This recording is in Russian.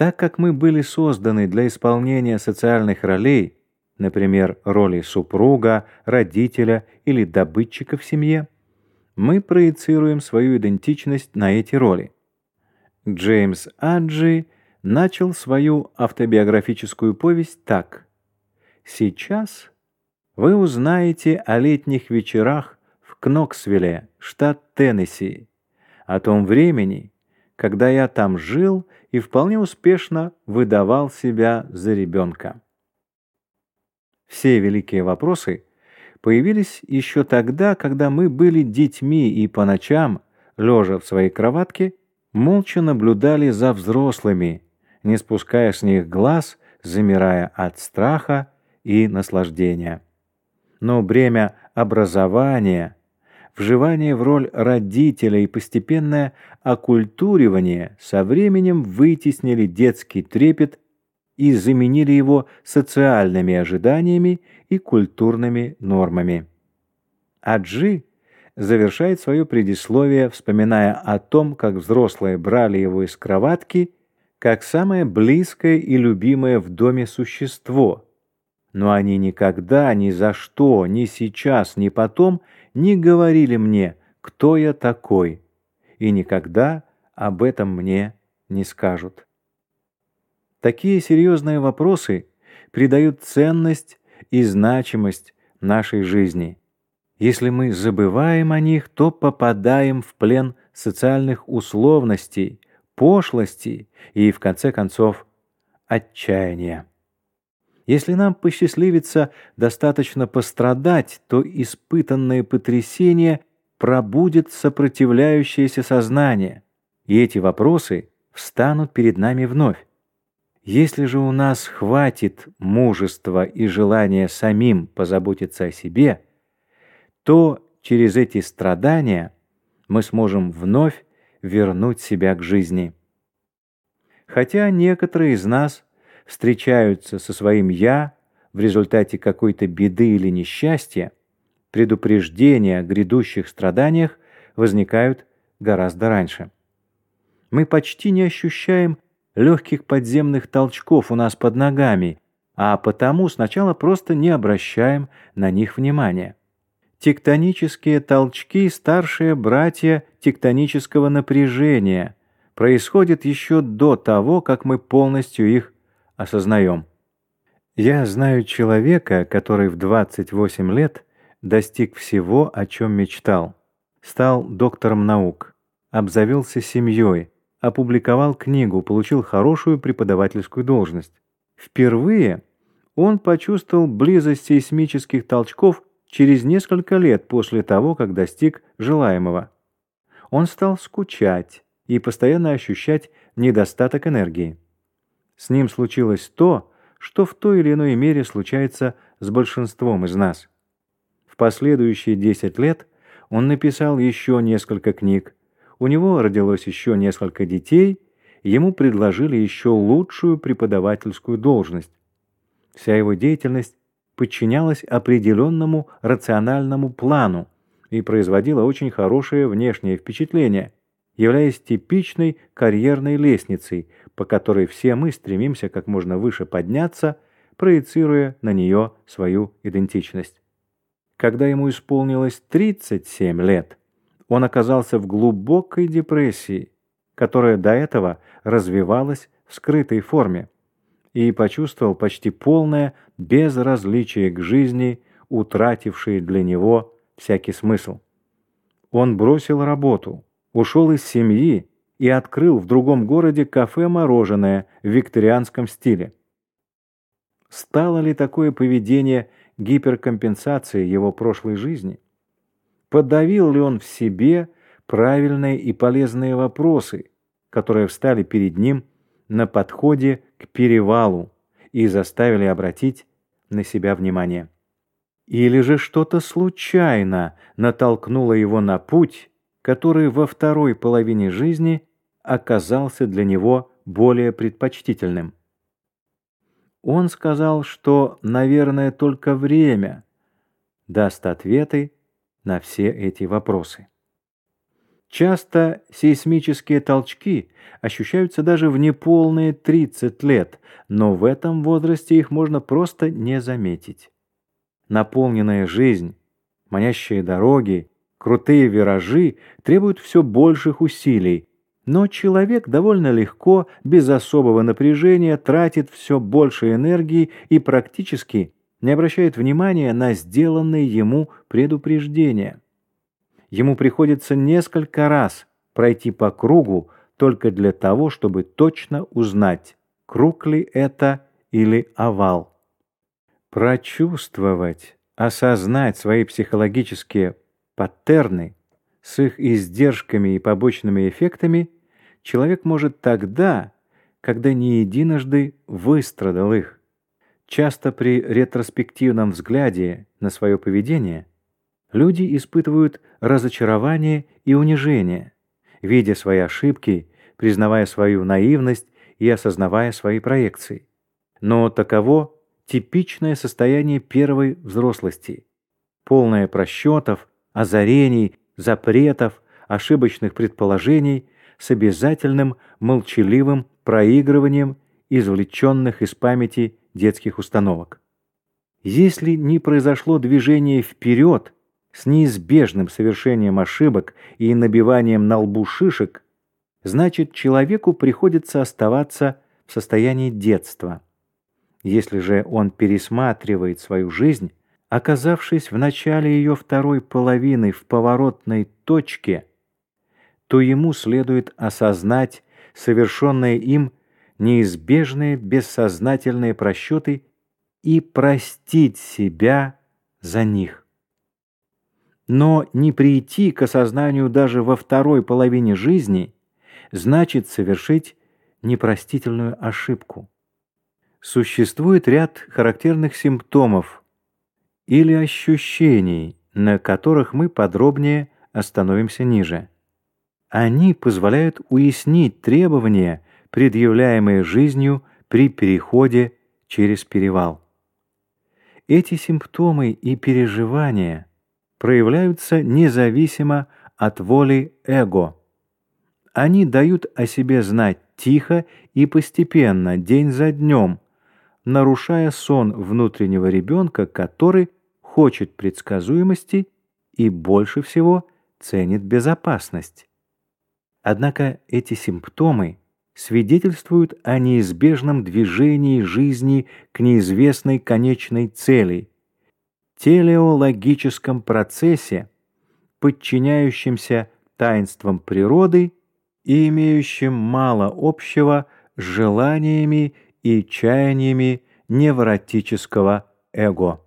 Так как мы были созданы для исполнения социальных ролей, например, роли супруга, родителя или добытчика в семье, мы проецируем свою идентичность на эти роли. Джеймс Аджи начал свою автобиографическую повесть так. «Сейчас вы узнаете о летних вечерах в Кноксвилле, штат Теннесси, о том времени, когда я там жил и вполне успешно выдавал себя за ребенка. Все великие вопросы появились еще тогда, когда мы были детьми и по ночам, лежа в своей кроватке, молча наблюдали за взрослыми, не спуская с них глаз, замирая от страха и наслаждения. Но бремя образования – вживание в роль родителя и постепенное оккультуривание со временем вытеснили детский трепет и заменили его социальными ожиданиями и культурными нормами. Аджи завершает свое предисловие, вспоминая о том, как взрослые брали его из кроватки, как самое близкое и любимое в доме существо. Но они никогда, ни за что, ни сейчас, ни потом – не говорили мне, кто я такой, и никогда об этом мне не скажут. Такие серьезные вопросы придают ценность и значимость нашей жизни. Если мы забываем о них, то попадаем в плен социальных условностей, пошлости и, в конце концов, отчаяния. Если нам посчастливится достаточно пострадать, то испытанное потрясение пробудет сопротивляющееся сознание, и эти вопросы встанут перед нами вновь. Если же у нас хватит мужества и желания самим позаботиться о себе, то через эти страдания мы сможем вновь вернуть себя к жизни. Хотя некоторые из нас – встречаются со своим «я» в результате какой-то беды или несчастья, предупреждения о грядущих страданиях возникают гораздо раньше. Мы почти не ощущаем легких подземных толчков у нас под ногами, а потому сначала просто не обращаем на них внимания. Тектонические толчки – старшие братья тектонического напряжения – происходят еще до того, как мы полностью их осознаем. Я знаю человека, который в 28 лет достиг всего, о чем мечтал. Стал доктором наук, обзавелся семьей, опубликовал книгу, получил хорошую преподавательскую должность. Впервые он почувствовал близость сейсмических толчков через несколько лет после того, как достиг желаемого. Он стал скучать и постоянно ощущать недостаток энергии. С ним случилось то, что в той или иной мере случается с большинством из нас. В последующие 10 лет он написал еще несколько книг, у него родилось еще несколько детей, ему предложили еще лучшую преподавательскую должность. Вся его деятельность подчинялась определенному рациональному плану и производила очень хорошее внешнее впечатление – являясь типичной карьерной лестницей, по которой все мы стремимся как можно выше подняться, проецируя на нее свою идентичность. Когда ему исполнилось 37 лет, он оказался в глубокой депрессии, которая до этого развивалась в скрытой форме, и почувствовал почти полное безразличие к жизни, утратившей для него всякий смысл. Он бросил работу – ушел из семьи и открыл в другом городе кафе-мороженое в викторианском стиле. Стало ли такое поведение гиперкомпенсацией его прошлой жизни? Подавил ли он в себе правильные и полезные вопросы, которые встали перед ним на подходе к перевалу и заставили обратить на себя внимание? Или же что-то случайно натолкнуло его на путь, который во второй половине жизни оказался для него более предпочтительным. Он сказал, что, наверное, только время даст ответы на все эти вопросы. Часто сейсмические толчки ощущаются даже в неполные 30 лет, но в этом возрасте их можно просто не заметить. Наполненная жизнь, манящие дороги, крутые виражи требуют все больших усилий, но человек довольно легко, без особого напряжения, тратит все больше энергии и практически не обращает внимания на сделанные ему предупреждения. Ему приходится несколько раз пройти по кругу только для того, чтобы точно узнать, круг ли это или овал. Прочувствовать, осознать свои психологические паттерны с их издержками и побочными эффектами – человек может тогда, когда не единожды выстрадал их. Часто при ретроспективном взгляде на свое поведение люди испытывают разочарование и унижение, видя свои ошибки, признавая свою наивность и осознавая свои проекции. Но таково типичное состояние первой взрослости, полное просчетов, озарений, запретов, ошибочных предположений – с обязательным молчаливым проигрыванием извлеченных из памяти детских установок. Если не произошло движение вперед с неизбежным совершением ошибок и набиванием на лбу шишек, значит человеку приходится оставаться в состоянии детства. Если же он пересматривает свою жизнь, оказавшись в начале ее второй половины в поворотной точке – то ему следует осознать совершенные им неизбежные бессознательные просчеты и простить себя за них. Но не прийти к осознанию даже во второй половине жизни значит совершить непростительную ошибку. Существует ряд характерных симптомов или ощущений, на которых мы подробнее остановимся ниже. Они позволяют уяснить требования, предъявляемые жизнью при переходе через перевал. Эти симптомы и переживания проявляются независимо от воли эго. Они дают о себе знать тихо и постепенно, день за днем, нарушая сон внутреннего ребенка, который хочет предсказуемости и больше всего ценит безопасность. Однако эти симптомы свидетельствуют о неизбежном движении жизни к неизвестной конечной цели, телеологическом процессе, подчиняющемся таинствам природы и имеющем мало общего с желаниями и чаяниями невротического эго.